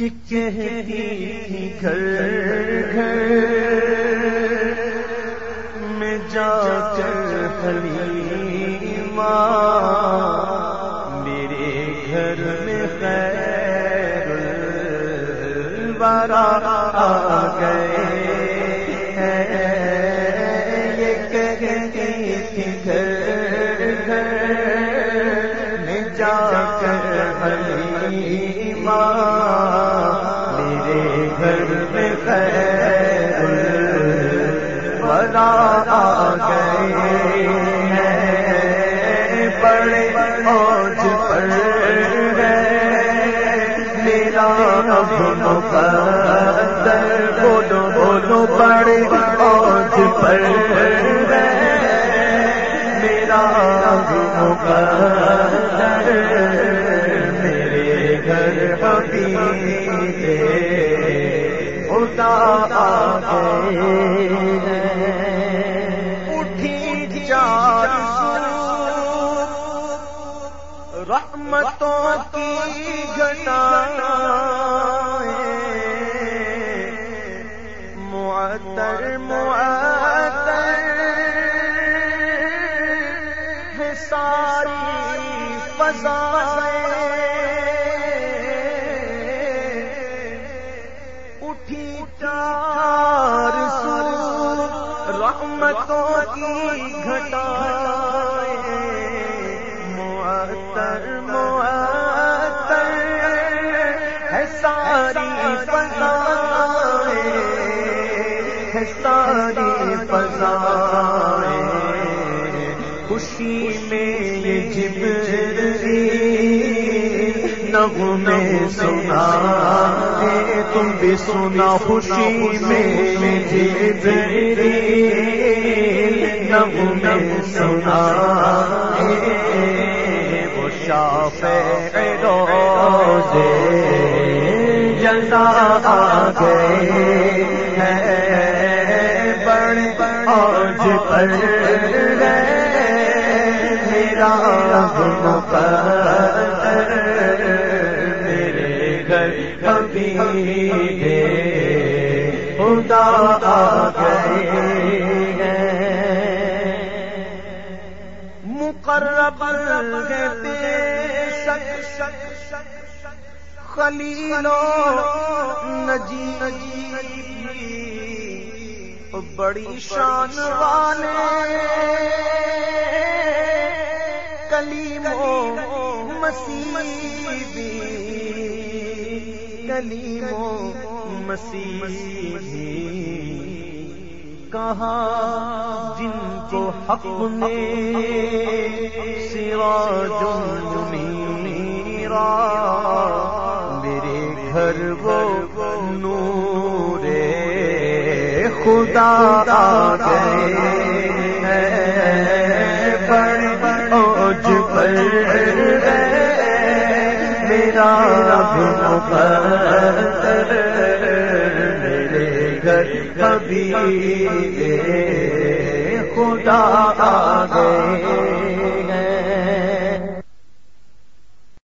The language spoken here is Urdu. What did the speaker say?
یہ کہتی تھی گھر گھر میں جا کر حلیمہ میرے گھر میں خیر الورا آ گئے یہ کہتی تھی گھر گھر میں جا کر حلیمہ میرے گھر میں خیر الورا آ گئے بڑے اوج پر میرا اب مقدر بولو بولو بڑے اوج پر میرا اب مقدر خدا اٹھی چار رحمتوں کی گھٹانا معطر معطر۔ ہے ساری فضائیں۔ کی معطر معطر ہے ساری فضائیں ہے ساری فضائیں خوشی میں یہ جبری نغمے سنا تم بھی سنا خوشی میں یہ جبری نغمے سنا وہ شاف روزے جلدا آ گئے ہیں بڑے آج پر میرا مقدر میرے گھر کبھی خدا آ گئے مقرب ہے خلیلو نجی نجی بڑی شان والے۔ کلیمو مسیح کلیمو مسیح کہا جن کو حق نے سراج منیرا میرے گھر وہ نور خدا آ گئے۔ بڑے اوج پر میرا مقدر میرے گھر کبھی خدا آ گئے۔